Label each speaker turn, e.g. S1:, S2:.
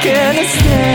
S1: can't escape.